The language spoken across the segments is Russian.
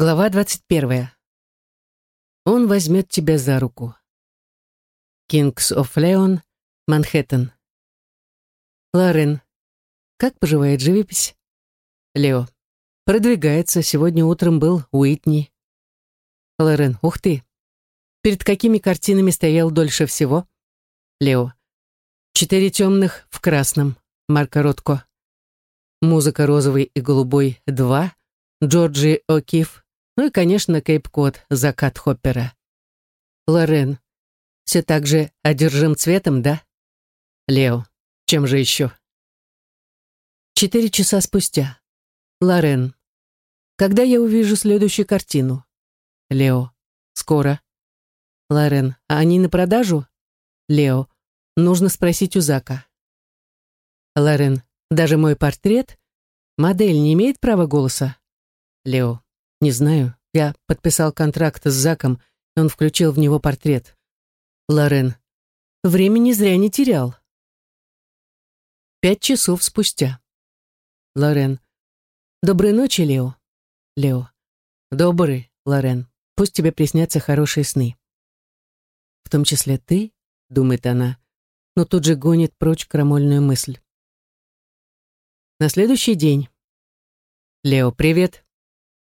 Глава двадцать первая. Он возьмет тебя за руку. Кингс оф Леон, Манхэттен. Лорен. Как поживает живопись? Лео. Продвигается. Сегодня утром был Уитни. Лорен. Ух ты. Перед какими картинами стоял дольше всего? Лео. Четыре темных в красном. Марко Ротко. Музыка розовый и голубой. Два. Джорджи О'Кифф ну и, конечно, Кейп-Код, закат Хоппера. Лорен. Все так же одержим цветом, да? Лео. Чем же еще? Четыре часа спустя. Лорен. Когда я увижу следующую картину? Лео. Скоро. Лорен. А они на продажу? Лео. Нужно спросить у Зака. Лорен. Даже мой портрет? Модель не имеет права голоса? Лео. Не знаю. Я подписал контракт с Заком, и он включил в него портрет. Лорен. Времени зря не терял. Пять часов спустя. Лорен. Доброй ночи, Лео. Лео. Добрый, Лорен. Пусть тебе приснятся хорошие сны. В том числе ты, думает она, но тут же гонит прочь крамольную мысль. На следующий день. Лео, привет.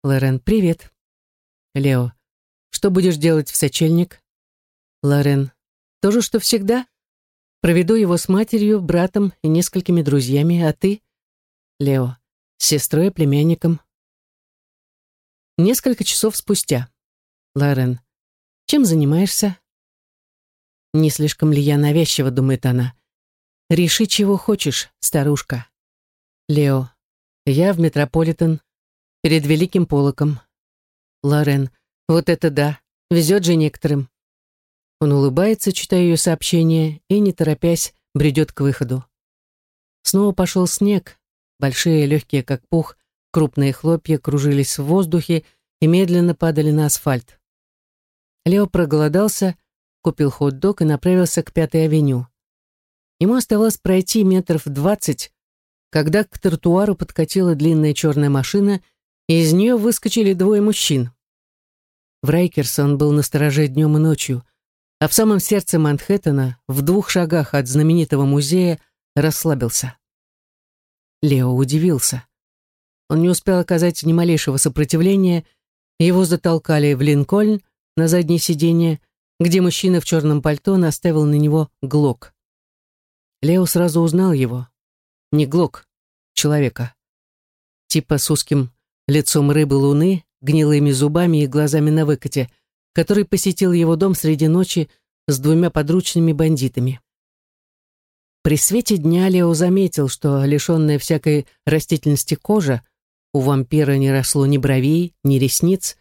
Лорен, привет. Лео, что будешь делать в сочельник? Лорен, то же, что всегда. Проведу его с матерью, братом и несколькими друзьями, а ты? Лео, с сестрой и племянником. Несколько часов спустя. Лорен, чем занимаешься? Не слишком ли я навязчиво, думает она. Реши, чего хочешь, старушка. Лео, я в Метрополитен, перед великим полоком. Лорен, вот это да, везет же некоторым. Он улыбается, читая ее сообщение, и, не торопясь, бредет к выходу. Снова пошел снег, большие, легкие, как пух, крупные хлопья кружились в воздухе и медленно падали на асфальт. Лео проголодался, купил хот-дог и направился к Пятой авеню. Ему оставалось пройти метров двадцать, когда к тротуару подкатила длинная черная машина из нее выскочили двое мужчин. В Райкерс он был на стороже днем и ночью, а в самом сердце Манхэттена, в двух шагах от знаменитого музея, расслабился. Лео удивился. Он не успел оказать ни малейшего сопротивления, его затолкали в Линкольн на заднее сиденье, где мужчина в черном пальто наставил на него глок. Лео сразу узнал его. Не глок, человека. Типа с узким лицом рыбы луны, гнилыми зубами и глазами на выкате, который посетил его дом среди ночи с двумя подручными бандитами. При свете дня Лео заметил, что лишенная всякой растительности кожа, у вампира не росло ни бровей, ни ресниц,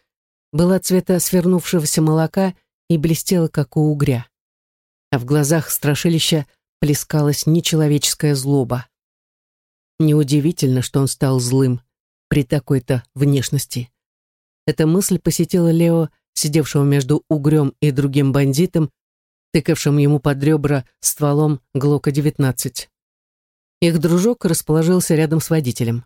была цвета свернувшегося молока и блестела, как у угря. А в глазах страшилища плескалась нечеловеческая злоба. Неудивительно, что он стал злым при такой-то внешности. Эта мысль посетила Лео, сидевшего между угрем и другим бандитом, тыкавшим ему под ребра стволом Глока-19. Их дружок расположился рядом с водителем.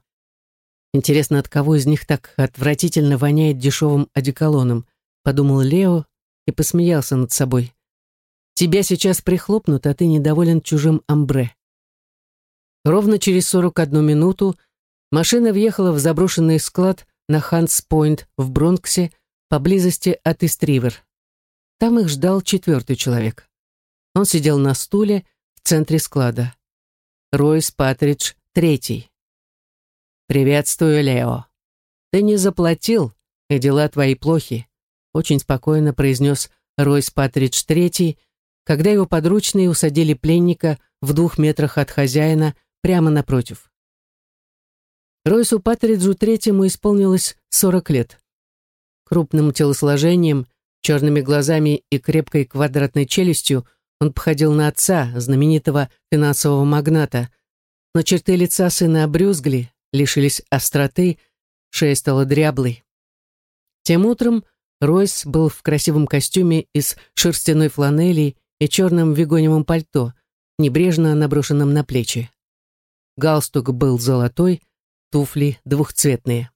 Интересно, от кого из них так отвратительно воняет дешевым одеколоном, подумал Лео и посмеялся над собой. Тебя сейчас прихлопнут, а ты недоволен чужим амбре. Ровно через 41 минуту Машина въехала в заброшенный склад на Хантс-Пойнт в Бронксе, поблизости от Истривер. Там их ждал четвертый человек. Он сидел на стуле в центре склада. Ройс Патридж, третий. «Приветствую, Лео. Ты не заплатил, и дела твои плохи», очень спокойно произнес Ройс Патридж третий, когда его подручные усадили пленника в двух метрах от хозяина прямо напротив. Ройсу Патриджу Третьему исполнилось 40 лет. Крупным телосложением, черными глазами и крепкой квадратной челюстью он походил на отца, знаменитого финансового магната, но черты лица сына обрюзгли, лишились остроты, шея стала дряблой. Тем утром Ройс был в красивом костюме из шерстяной фланели и черном вигоневом пальто, небрежно наброшенном на плечи. Галстук был золотой, туфли двухцветные.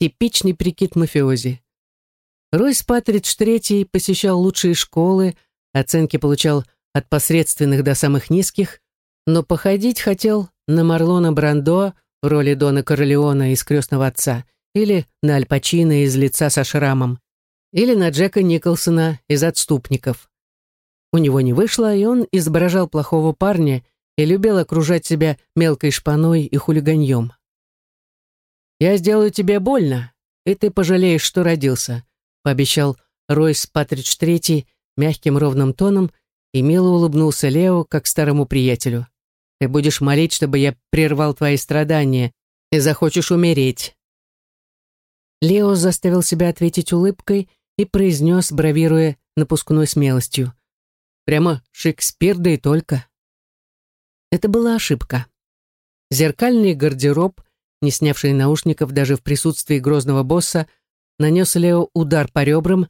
Типичный прикид мафиози. Ройс Патридж III посещал лучшие школы, оценки получал от посредственных до самых низких, но походить хотел на Марлона Брандо в роли Дона Корлеона из «Крестного отца» или на Аль Пачино из «Лица со шрамом», или на Джека Николсона из «Отступников». У него не вышло, и он изображал плохого парня и любил окружать себя мелкой шпаной и хулиганьем. «Я сделаю тебе больно, и ты пожалеешь, что родился», пообещал Ройс Патридж Третий мягким ровным тоном и мило улыбнулся Лео, как старому приятелю. «Ты будешь молить, чтобы я прервал твои страдания, и захочешь умереть». Лео заставил себя ответить улыбкой и произнес, бравируя напускной смелостью. «Прямо Шекспир, да и только». Это была ошибка. Зеркальный гардероб, не снявший наушников даже в присутствии грозного босса, нанес Лео удар по ребрам,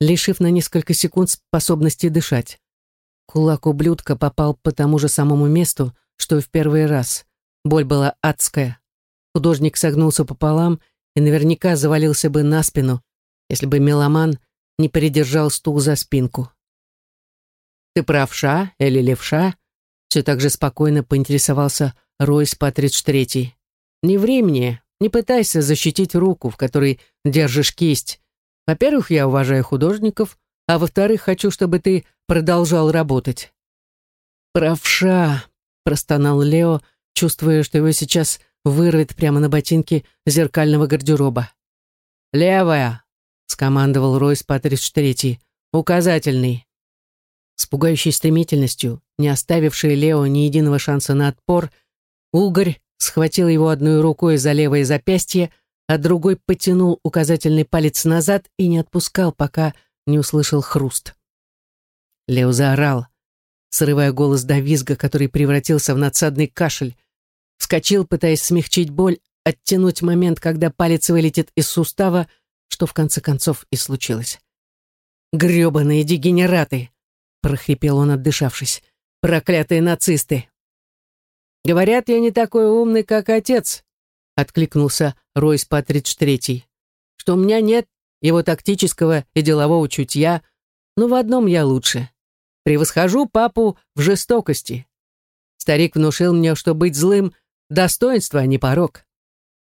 лишив на несколько секунд способности дышать. Кулак ублюдка попал по тому же самому месту, что и в первый раз. Боль была адская. Художник согнулся пополам и наверняка завалился бы на спину, если бы меломан не придержал стул за спинку. «Ты правша или левша?» Все так же спокойно поинтересовался Ройс Патридж Третий. «Не времени, не пытайся защитить руку, в которой держишь кисть. Во-первых, я уважаю художников, а во-вторых, хочу, чтобы ты продолжал работать». «Правша», — простонал Лео, чувствуя, что его сейчас вырвет прямо на ботинки зеркального гардероба. «Левая», — скомандовал Ройс Патридж Третий, — «указательный». С пугающей стремительностью, не оставивший Лео ни единого шанса на отпор, Угорь схватил его одной рукой за левое запястье, а другой потянул указательный палец назад и не отпускал, пока не услышал хруст. Лео заорал, срывая голос до визга, который превратился в надсадный кашель. Вскочил, пытаясь смягчить боль, оттянуть момент, когда палец вылетит из сустава, что в конце концов и случилось. «Грёбаные дегенераты!» — прохрипел он, отдышавшись. «Проклятые нацисты!» «Говорят, я не такой умный, как отец», — откликнулся Ройс Патридж Третий, «что у меня нет его тактического и делового чутья, но в одном я лучше. Превосхожу папу в жестокости. Старик внушил мне, что быть злым — достоинство, а не порог.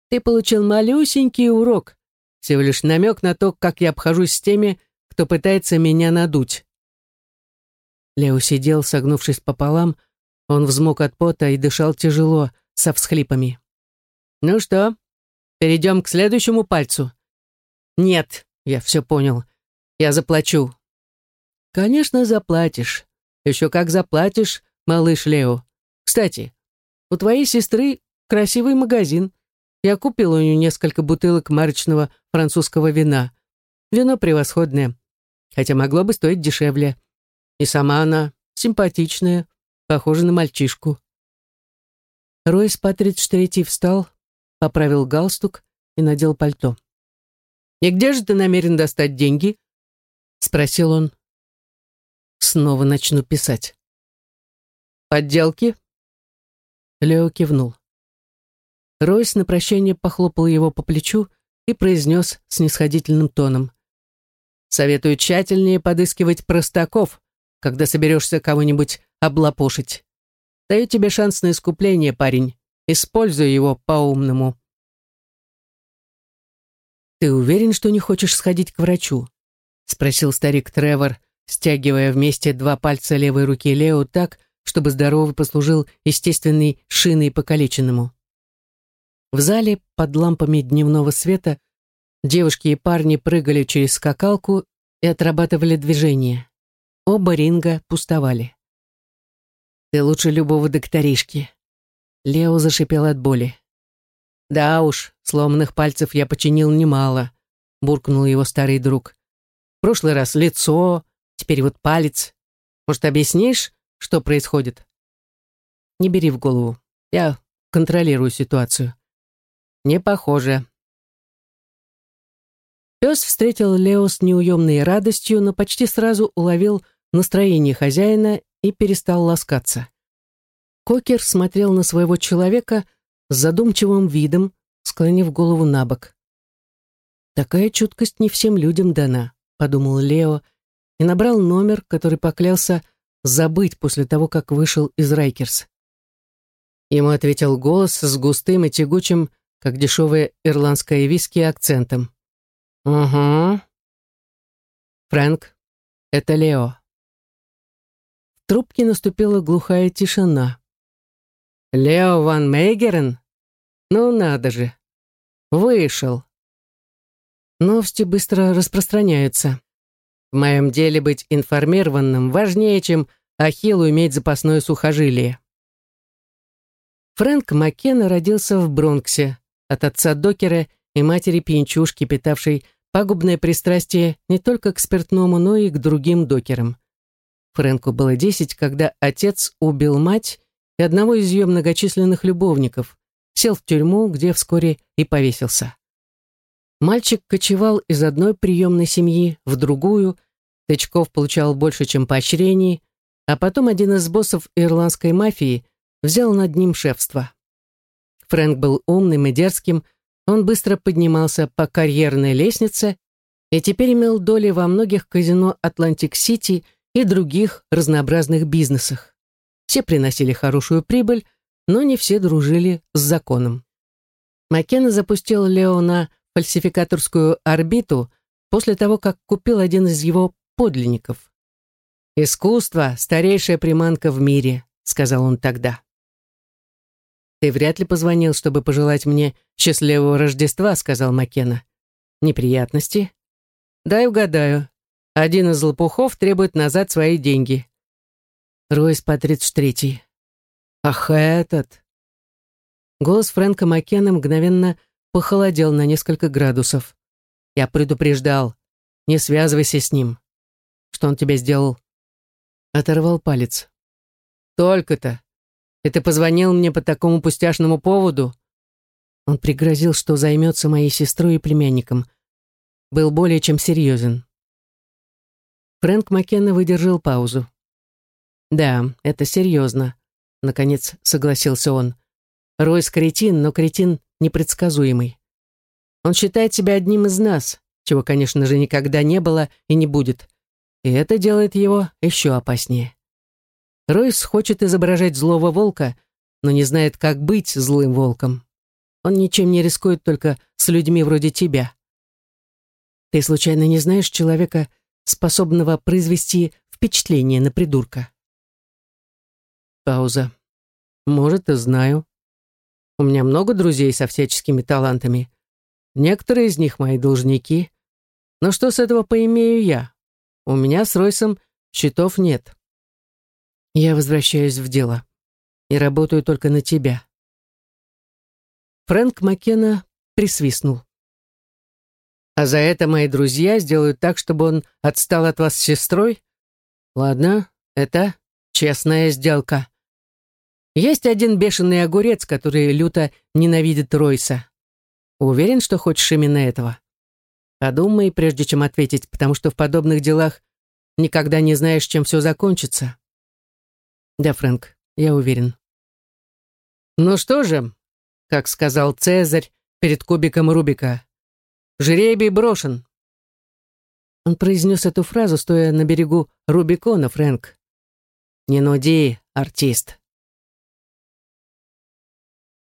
Ты получил малюсенький урок, всего лишь намек на то, как я обхожусь с теми, кто пытается меня надуть». Лео сидел, согнувшись пополам, — он взмок от пота и дышал тяжело, со всхлипами. «Ну что, перейдем к следующему пальцу?» «Нет, я все понял. Я заплачу». «Конечно, заплатишь. Еще как заплатишь, малыш Лео. Кстати, у твоей сестры красивый магазин. Я купил у нее несколько бутылок марочного французского вина. Вино превосходное, хотя могло бы стоить дешевле. И сама она симпатичная, Похоже на мальчишку. Ройс Патридж Третий встал, поправил галстук и надел пальто. «И где же ты намерен достать деньги?» — спросил он. «Снова начну писать». «Подделки?» Лео кивнул. Ройс на прощание похлопал его по плечу и произнес снисходительным тоном. «Советую тщательнее подыскивать простаков, когда соберешься кого-нибудь облапошить. Даю тебе шанс на искупление, парень. Используй его по-умному. «Ты уверен, что не хочешь сходить к врачу?» — спросил старик Тревор, стягивая вместе два пальца левой руки Лео так, чтобы здоровый послужил естественной шиной покалеченному. В зале под лампами дневного света девушки и парни прыгали через скакалку и отрабатывали движения. Оба ринга пустовали. Ты лучше любого докторишки. Лео зашипел от боли. Да уж, сломанных пальцев я починил немало, буркнул его старый друг. В прошлый раз лицо, теперь вот палец. Может, объяснишь, что происходит? Не бери в голову. Я контролирую ситуацию. Не похоже. Пес встретил Лео с неуемной радостью, но почти сразу уловил настроение хозяина и перестал ласкаться. Кокер смотрел на своего человека с задумчивым видом, склонив голову на бок. Такая чуткость не всем людям дана, подумал Лео и набрал номер, который поклялся забыть после того, как вышел из Райкерс. Ему ответил голос с густым и тягучим, как дешевое ирландское виски, акцентом. «Угу». «Фрэнк, это Лео». Трубке наступила глухая тишина. «Лео Ван Мейгерен? Ну надо же! Вышел!» Новости быстро распространяются. В моем деле быть информированным важнее, чем Ахиллу иметь запасное сухожилие. Фрэнк Маккена родился в Бронксе от отца докера и матери пьянчушки, питавшей пагубное пристрастие не только к спиртному, но и к другим докерам. Фрэнку было десять, когда отец убил мать и одного из ее многочисленных любовников, сел в тюрьму, где вскоре и повесился. Мальчик кочевал из одной приемной семьи в другую, Тычков получал больше, чем поощрений, а потом один из боссов ирландской мафии взял над ним шефство. Фрэнк был умным и дерзким, он быстро поднимался по карьерной лестнице и теперь имел доли во многих казино Атлантик-Сити и других разнообразных бизнесах. Все приносили хорошую прибыль, но не все дружили с законом. Маккена запустил Леона на фальсификаторскую орбиту после того, как купил один из его подлинников. «Искусство — старейшая приманка в мире», — сказал он тогда. «Ты вряд ли позвонил, чтобы пожелать мне счастливого Рождества», — сказал Маккена. «Неприятности?» «Дай угадаю. Один из лопухов требует назад свои деньги». Ройс по 33. «Ах, этот!» Голос Фрэнка Маккена мгновенно похолодел на несколько градусов. Я предупреждал. Не связывайся с ним. Что он тебе сделал? Оторвал палец. Только-то. И ты позвонил мне по такому пустяшному поводу? Он пригрозил, что займется моей сестрой и племянником. Был более чем серьезен. Фрэнк Маккенна выдержал паузу. «Да, это серьезно», — наконец согласился он. «Ройс кретин, но кретин непредсказуемый. Он считает себя одним из нас, чего, конечно же, никогда не было и не будет. И это делает его еще опаснее. Ройс хочет изображать злого волка, но не знает, как быть злым волком. Он ничем не рискует только с людьми вроде тебя. Ты случайно не знаешь человека, способного произвести впечатление на придурка? Пауза. Может, и знаю. У меня много друзей со всяческими талантами. Некоторые из них мои должники. Но что с этого поимею я? У меня с Ройсом счетов нет. Я возвращаюсь в дело и работаю только на тебя. Фрэнк Маккена присвистнул. А за это мои друзья сделают так, чтобы он отстал от вас с сестрой? Ладно, это честная сделка. Есть один бешеный огурец, который люто ненавидит Ройса. Уверен, что хочешь именно этого? Подумай, прежде чем ответить, потому что в подобных делах никогда не знаешь, чем все закончится. Да, Фрэнк, я уверен. Ну что же, как сказал Цезарь перед кубиком Рубика, жребий брошен. Он произнес эту фразу, стоя на берегу Рубикона, Фрэнк. Не нуди, артист.